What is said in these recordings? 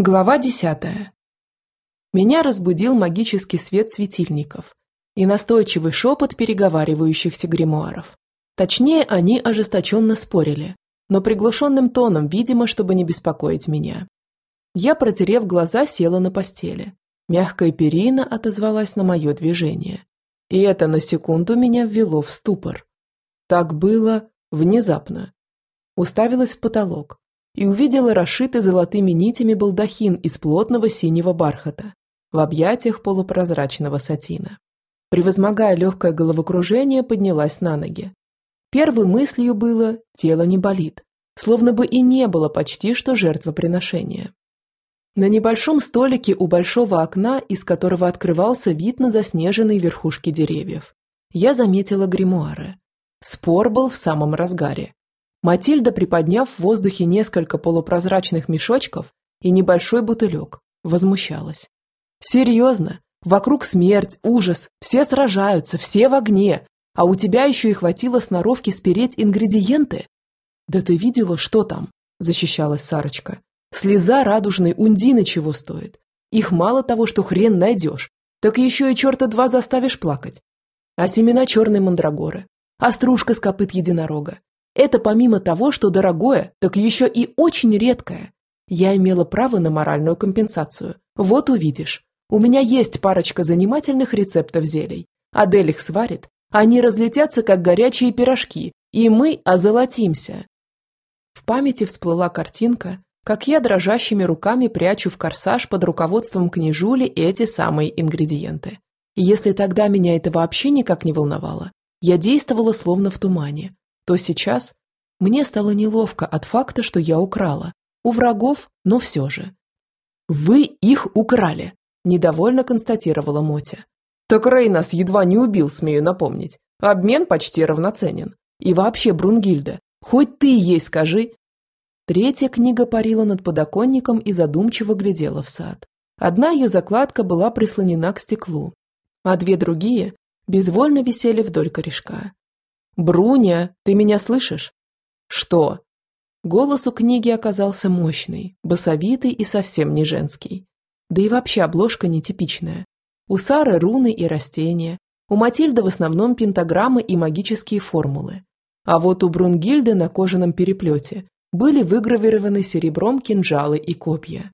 Глава десятая. Меня разбудил магический свет светильников и настойчивый шепот переговаривающихся гримуаров. Точнее, они ожесточенно спорили, но приглушенным тоном, видимо, чтобы не беспокоить меня. Я, протерев глаза, села на постели. Мягкая перина отозвалась на мое движение. И это на секунду меня ввело в ступор. Так было внезапно. Уставилась в потолок, и увидела расшитый золотыми нитями балдахин из плотного синего бархата в объятиях полупрозрачного сатина. Превозмогая легкое головокружение, поднялась на ноги. Первой мыслью было «тело не болит», словно бы и не было почти что жертвоприношения. На небольшом столике у большого окна, из которого открывался вид на заснеженные верхушки деревьев, я заметила гримуары. Спор был в самом разгаре. Матильда, приподняв в воздухе несколько полупрозрачных мешочков и небольшой бутылек, возмущалась. «Серьезно? Вокруг смерть, ужас, все сражаются, все в огне, а у тебя еще и хватило сноровки спереть ингредиенты?» «Да ты видела, что там?» – защищалась Сарочка. «Слеза радужной ундины чего стоит? Их мало того, что хрен найдешь, так еще и черта два заставишь плакать. А семена черной мандрагоры, а стружка с копыт единорога, это помимо того, что дорогое, так еще и очень редкое. Я имела право на моральную компенсацию. Вот увидишь. У меня есть парочка занимательных рецептов зелий. Адель их сварит. Они разлетятся, как горячие пирожки, и мы озолотимся. В памяти всплыла картинка, как я дрожащими руками прячу в корсаж под руководством княжули эти самые ингредиенты. Если тогда меня это вообще никак не волновало, я действовала словно в тумане, то сейчас мне стало неловко от факта, что я украла. У врагов, но все же. «Вы их украли», – недовольно констатировала Мотя. «Так Рей нас едва не убил, смею напомнить. Обмен почти равноценен. И вообще, Брунгильда, хоть ты ей скажи». Третья книга парила над подоконником и задумчиво глядела в сад. Одна ее закладка была прислонена к стеклу, а две другие безвольно висели вдоль корешка. «Бруня, ты меня слышишь?» «Что?» Голос у книги оказался мощный, басовитый и совсем не женский. Да и вообще обложка нетипичная. У Сары руны и растения, у Матильды в основном пентаграммы и магические формулы. А вот у Брунгильды на кожаном переплете были выгравированы серебром кинжалы и копья.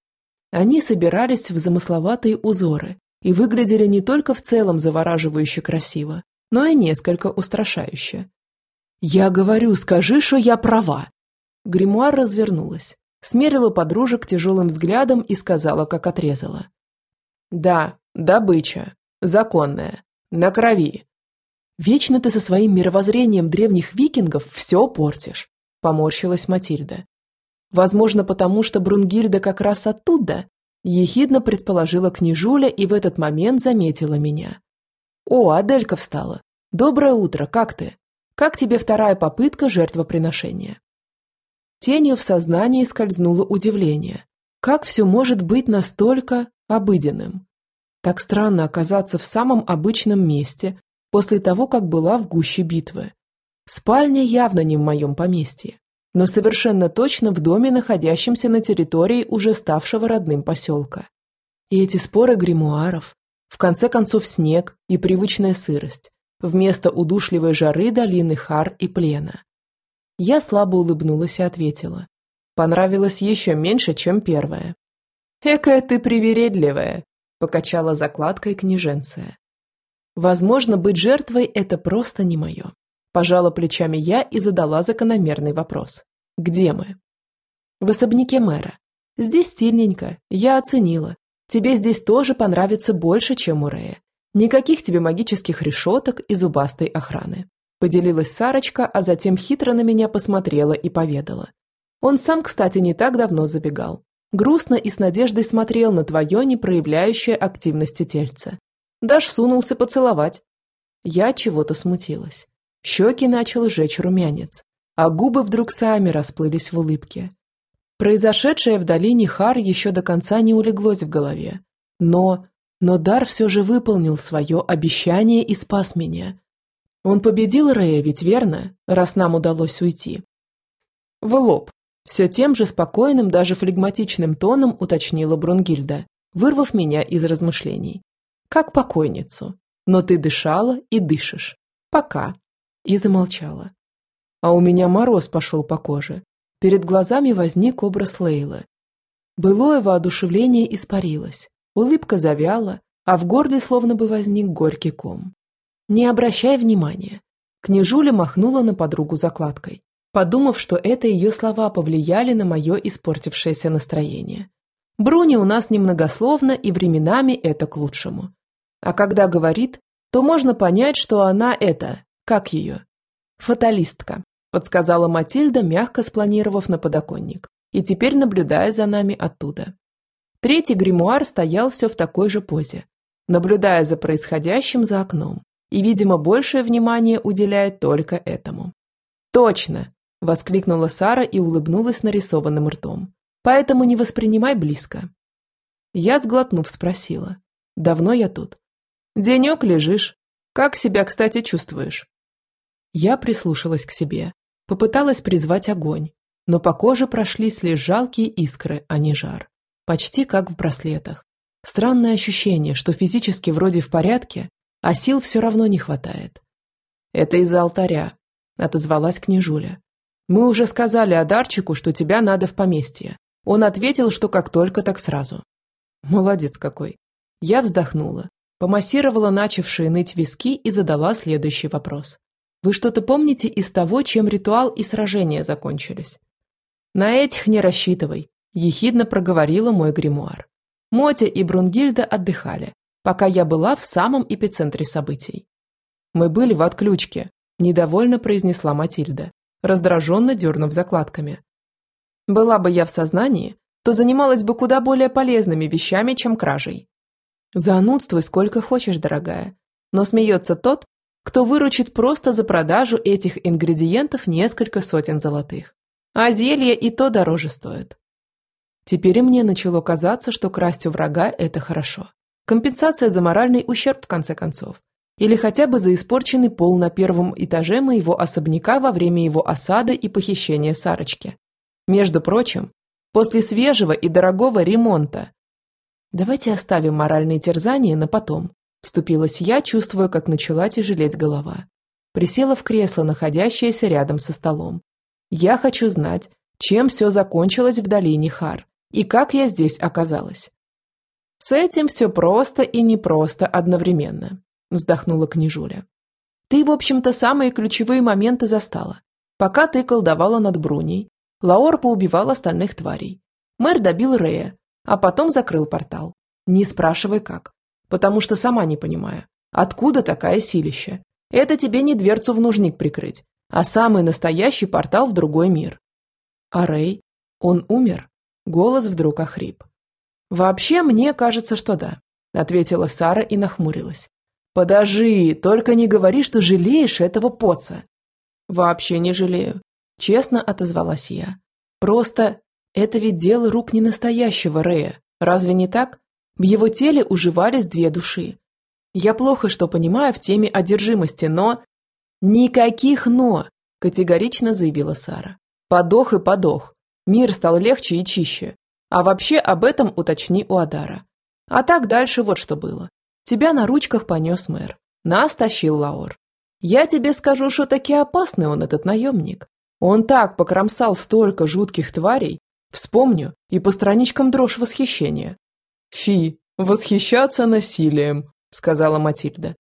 Они собирались в замысловатые узоры и выглядели не только в целом завораживающе красиво, но и несколько устрашающе. «Я говорю, скажи, что я права!» Гримуар развернулась, смерила подружек тяжелым взглядом и сказала, как отрезала. «Да, добыча. Законная. На крови. Вечно ты со своим мировоззрением древних викингов все портишь», – поморщилась Матильда. «Возможно, потому что Брунгильда как раз оттуда», – ехидно предположила княжуля и в этот момент заметила меня. «О, Аделька встала. Доброе утро, как ты?» Как тебе вторая попытка жертвоприношения? Тенью в сознании скользнуло удивление. Как все может быть настолько обыденным? Так странно оказаться в самом обычном месте после того, как была в гуще битвы. Спальня явно не в моем поместье, но совершенно точно в доме, находящемся на территории уже ставшего родным поселка. И эти споры гримуаров, в конце концов снег и привычная сырость, вместо удушливой жары долины Хар и Плена. Я слабо улыбнулась и ответила. Понравилось еще меньше, чем первое. «Экая ты привередливая», – покачала закладкой княженция. «Возможно, быть жертвой – это просто не мое». Пожала плечами я и задала закономерный вопрос. «Где мы?» «В особняке мэра. Здесь стильненько, я оценила. Тебе здесь тоже понравится больше, чем у Рея. Никаких тебе магических решеток и зубастой охраны. Поделилась Сарочка, а затем хитро на меня посмотрела и поведала. Он сам, кстати, не так давно забегал. Грустно и с надеждой смотрел на твое не проявляющее активности тельце. Даш сунулся поцеловать. Я чего-то смутилась. Щеки начал жечь румянец, а губы вдруг сами расплылись в улыбке. Произошедшее в долине Хар еще до конца не улеглось в голове. Но но Дар все же выполнил свое обещание и спас меня. Он победил Рея, ведь верно, раз нам удалось уйти. В лоб. Все тем же спокойным, даже флегматичным тоном уточнила Брунгильда, вырвав меня из размышлений. Как покойницу. Но ты дышала и дышишь. Пока. И замолчала. А у меня мороз пошел по коже. Перед глазами возник образ Лейлы. Былое воодушевление испарилось. Улыбка завяла, а в горле словно бы возник горький ком. Не обращай внимания. Княжуля махнула на подругу закладкой, подумав, что это ее слова повлияли на мое испортившееся настроение. Бруни у нас немногословно, и временами это к лучшему. А когда говорит, то можно понять, что она это, как ее? Фаталистка, подсказала Матильда, мягко спланировав на подоконник, и теперь наблюдая за нами оттуда. Третий гримуар стоял все в такой же позе, наблюдая за происходящим за окном, и, видимо, большее внимание уделяет только этому. «Точно!» – воскликнула Сара и улыбнулась нарисованным ртом. «Поэтому не воспринимай близко». Я, сглотнув, спросила. «Давно я тут?» «Денек лежишь. Как себя, кстати, чувствуешь?» Я прислушалась к себе, попыталась призвать огонь, но по коже прошлись лишь жалкие искры, а не жар. Почти как в браслетах. Странное ощущение, что физически вроде в порядке, а сил все равно не хватает. «Это из-за алтаря», – отозвалась княжуля. «Мы уже сказали Адарчику, что тебя надо в поместье. Он ответил, что как только, так сразу». «Молодец какой». Я вздохнула, помассировала начавшие ныть виски и задала следующий вопрос. «Вы что-то помните из того, чем ритуал и сражения закончились?» «На этих не рассчитывай», ехидно проговорила мой гримуар. Мотя и Брунгильда отдыхали, пока я была в самом эпицентре событий. «Мы были в отключке», – недовольно произнесла Матильда, раздраженно дернув закладками. «Была бы я в сознании, то занималась бы куда более полезными вещами, чем кражей». «Занудствуй сколько хочешь, дорогая, но смеется тот, кто выручит просто за продажу этих ингредиентов несколько сотен золотых. А зелье и то дороже стоит. Теперь и мне начало казаться, что красть у врага – это хорошо. Компенсация за моральный ущерб, в конце концов. Или хотя бы за испорченный пол на первом этаже моего особняка во время его осады и похищения Сарочки. Между прочим, после свежего и дорогого ремонта. Давайте оставим моральные терзания на потом. Вступилась я, чувствуя, как начала тяжелеть голова. Присела в кресло, находящееся рядом со столом. Я хочу знать, чем все закончилось в долине Хар и как я здесь оказалась. С этим все просто и непросто одновременно, вздохнула княжуля. Ты, в общем-то, самые ключевые моменты застала. Пока ты колдовала над Бруней, Лаор поубивал остальных тварей. Мэр добил Рея, а потом закрыл портал. Не спрашивай как. Потому что сама не понимаю, откуда такая силища. Это тебе не дверцу в нужник прикрыть, а самый настоящий портал в другой мир. А Рэй? Он умер? Голос вдруг охрип. «Вообще, мне кажется, что да», – ответила Сара и нахмурилась. «Подожди, только не говори, что жалеешь этого поца». «Вообще не жалею», – честно отозвалась я. «Просто это ведь дело рук не настоящего Рея, разве не так? В его теле уживались две души. Я плохо что понимаю в теме одержимости, но...» «Никаких «но», – категорично заявила Сара. «Подох и подох. Мир стал легче и чище. А вообще об этом уточни у Адара. А так дальше вот что было. Тебя на ручках понес мэр. Нас тащил Лаор. Я тебе скажу, что таки опасный он, этот наемник. Он так покромсал столько жутких тварей. Вспомню, и по страничкам дрожь восхищения. «Фи, восхищаться насилием», — сказала Матильда.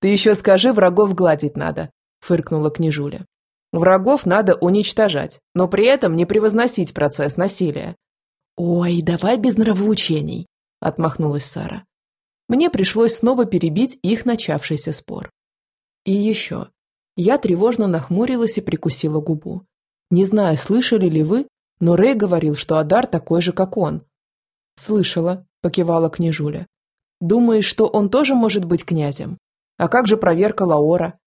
«Ты еще скажи, врагов гладить надо», — фыркнула княжуля. Врагов надо уничтожать, но при этом не превозносить процесс насилия. «Ой, давай без нравоучений», – отмахнулась Сара. Мне пришлось снова перебить их начавшийся спор. И еще. Я тревожно нахмурилась и прикусила губу. Не знаю, слышали ли вы, но Рэй говорил, что Адар такой же, как он. «Слышала», – покивала княжуля. «Думаешь, что он тоже может быть князем? А как же проверка Лаора?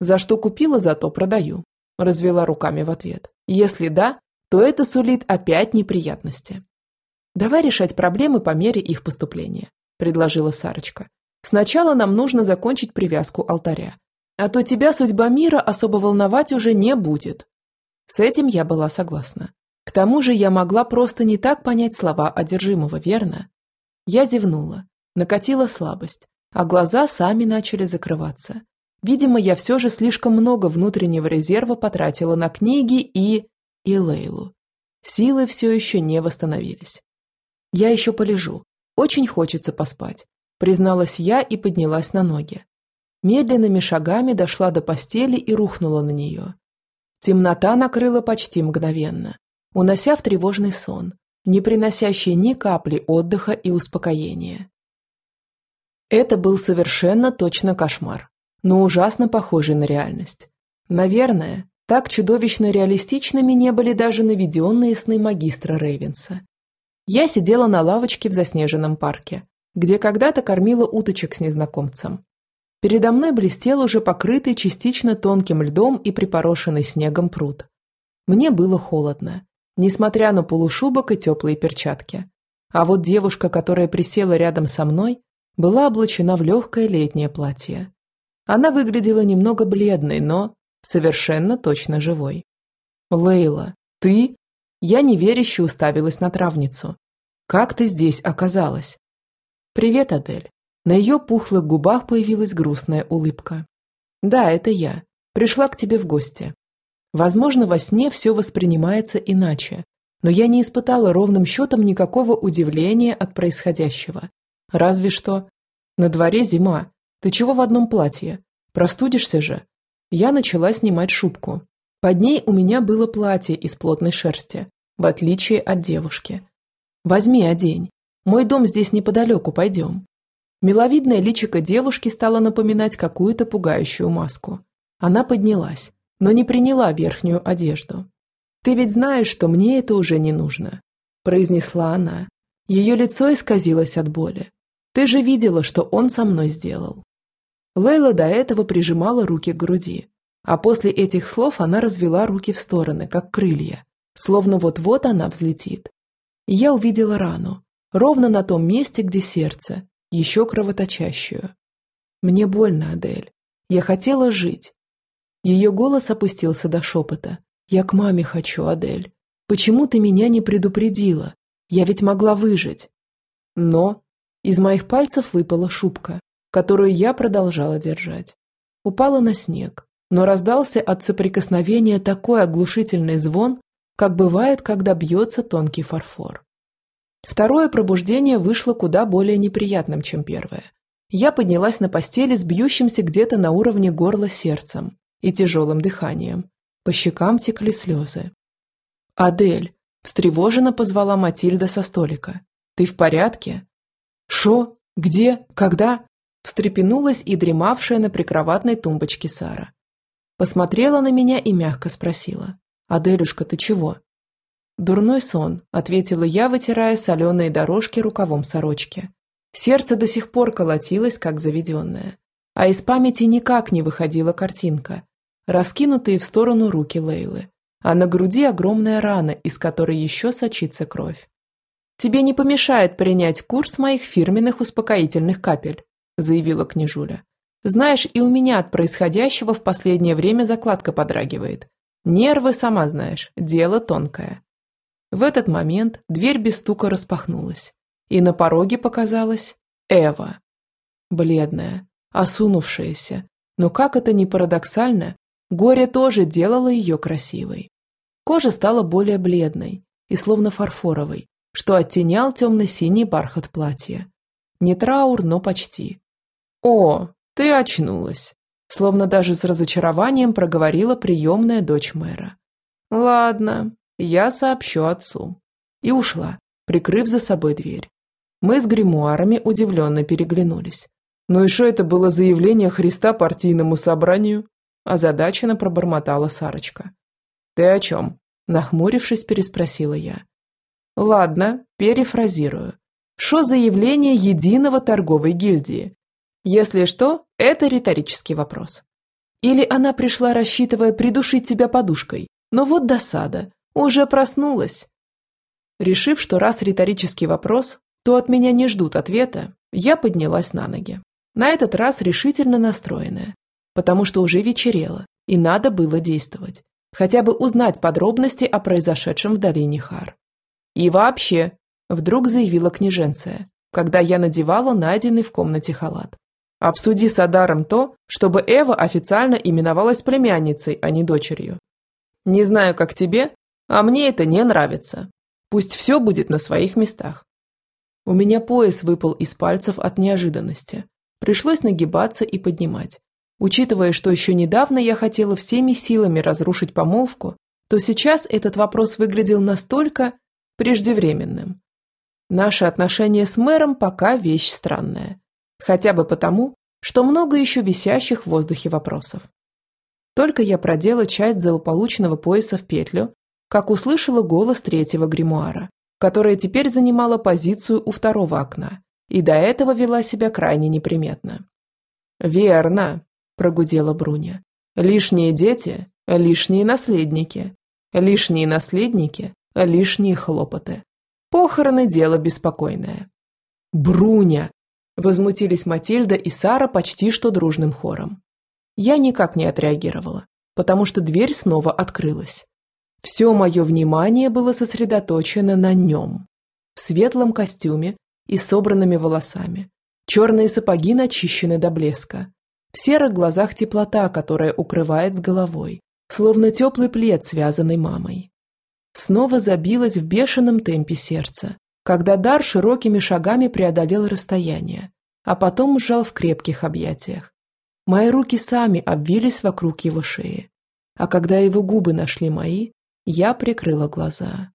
За что купила, зато продаю развела руками в ответ. Если да, то это сулит опять неприятности. Давай решать проблемы по мере их поступления, предложила Сарочка. Сначала нам нужно закончить привязку алтаря. А то тебя судьба мира особо волновать уже не будет. С этим я была согласна. К тому же я могла просто не так понять слова одержимого, верно? Я зевнула, накатила слабость, а глаза сами начали закрываться. Видимо, я все же слишком много внутреннего резерва потратила на книги и... и Лейлу. Силы все еще не восстановились. Я еще полежу. Очень хочется поспать, призналась я и поднялась на ноги. Медленными шагами дошла до постели и рухнула на нее. Темнота накрыла почти мгновенно, унося в тревожный сон, не приносящий ни капли отдыха и успокоения. Это был совершенно точно кошмар но ужасно похожий на реальность. Наверное, так чудовищно реалистичными не были даже наведенные сны магистра Рейвенса. Я сидела на лавочке в заснеженном парке, где когда-то кормила уточек с незнакомцем. Передо мной блестел уже покрытый частично тонким льдом и припорошенный снегом пруд. Мне было холодно, несмотря на полушубок и теплые перчатки. А вот девушка, которая присела рядом со мной, была облачена в легкое летнее платье. Она выглядела немного бледной, но совершенно точно живой. «Лейла, ты?» Я неверяще уставилась на травницу. «Как ты здесь оказалась?» «Привет, Адель». На ее пухлых губах появилась грустная улыбка. «Да, это я. Пришла к тебе в гости. Возможно, во сне все воспринимается иначе, но я не испытала ровным счетом никакого удивления от происходящего. Разве что... На дворе зима, ты чего в одном платье? Простудишься же. Я начала снимать шубку. Под ней у меня было платье из плотной шерсти, в отличие от девушки. Возьми, одень. Мой дом здесь неподалеку, пойдем. Миловидное личико девушки стало напоминать какую-то пугающую маску. Она поднялась, но не приняла верхнюю одежду. «Ты ведь знаешь, что мне это уже не нужно», – произнесла она. Ее лицо исказилось от боли. «Ты же видела, что он со мной сделал. Лейла до этого прижимала руки к груди, а после этих слов она развела руки в стороны, как крылья, словно вот-вот она взлетит. Я увидела рану, ровно на том месте, где сердце, еще кровоточащую. Мне больно, Адель. Я хотела жить. Ее голос опустился до шепота. Я к маме хочу, Адель. Почему ты меня не предупредила? Я ведь могла выжить. Но из моих пальцев выпала шубка, которую я продолжала держать. Упала на снег, но раздался от соприкосновения такой оглушительный звон, как бывает, когда бьется тонкий фарфор. Второе пробуждение вышло куда более неприятным, чем первое. Я поднялась на постели с бьющимся где-то на уровне горла сердцем и тяжелым дыханием. По щекам текли слезы. «Адель!» – встревоженно позвала Матильда со столика. «Ты в порядке?» «Шо? Где? Когда?» Встрепенулась и дремавшая на прикроватной тумбочке Сара. Посмотрела на меня и мягко спросила. «Аделюшка, ты чего?» «Дурной сон», – ответила я, вытирая соленые дорожки рукавом сорочки. Сердце до сих пор колотилось, как заведенное. А из памяти никак не выходила картинка. Раскинутые в сторону руки Лейлы. А на груди огромная рана, из которой еще сочится кровь. «Тебе не помешает принять курс моих фирменных успокоительных капель», заявила княжуля. «Знаешь, и у меня от происходящего в последнее время закладка подрагивает. Нервы, сама знаешь, дело тонкое». В этот момент дверь без стука распахнулась, и на пороге показалась Эва. Бледная, осунувшаяся, но как это ни парадоксально, горе тоже делало ее красивой. Кожа стала более бледной и словно фарфоровой, что оттенял темно-синий бархат платья. Не траур, но почти. «О, ты очнулась!» Словно даже с разочарованием проговорила приемная дочь мэра. «Ладно, я сообщу отцу». И ушла, прикрыв за собой дверь. Мы с гримуарами удивленно переглянулись. «Ну и что это было заявление Христа партийному собранию?» Озадаченно пробормотала Сарочка. «Ты о чем?» Нахмурившись, переспросила я. «Ладно, перефразирую. Что заявление единого торговой гильдии? Если что, это риторический вопрос. Или она пришла, рассчитывая придушить тебя подушкой, но вот досада, уже проснулась. Решив, что раз риторический вопрос, то от меня не ждут ответа, я поднялась на ноги. На этот раз решительно настроенная, потому что уже вечерело, и надо было действовать. хотя бы узнать подробности о произошедшем в долине Хар. И вообще, вдруг заявила княженция, когда я надевала найденный в комнате халат. Обсуди с Адаром то, чтобы Эва официально именовалась племянницей, а не дочерью. Не знаю, как тебе, а мне это не нравится. Пусть все будет на своих местах. У меня пояс выпал из пальцев от неожиданности. Пришлось нагибаться и поднимать. Учитывая, что еще недавно я хотела всеми силами разрушить помолвку, то сейчас этот вопрос выглядел настолько преждевременным. Наши отношения с мэром пока вещь странная. Хотя бы потому, что много еще висящих в воздухе вопросов. Только я продела часть злополучного пояса в петлю, как услышала голос третьего гримуара, которая теперь занимала позицию у второго окна и до этого вела себя крайне неприметно. «Верно», – прогудела Бруня. «Лишние дети – лишние наследники. Лишние наследники – лишние хлопоты. Похороны – дело беспокойное». «Бруня!» – возмутились Матильда и Сара почти что дружным хором. Я никак не отреагировала, потому что дверь снова открылась. Все мое внимание было сосредоточено на нем. В светлом костюме и собранными волосами. Черные сапоги начищены до блеска. В серых глазах теплота, которая укрывает с головой, словно теплый плед, связанный мамой. Снова забилось в бешеном темпе сердце, когда Дар широкими шагами преодолел расстояние, а потом сжал в крепких объятиях. Мои руки сами обвились вокруг его шеи, а когда его губы нашли мои, я прикрыла глаза.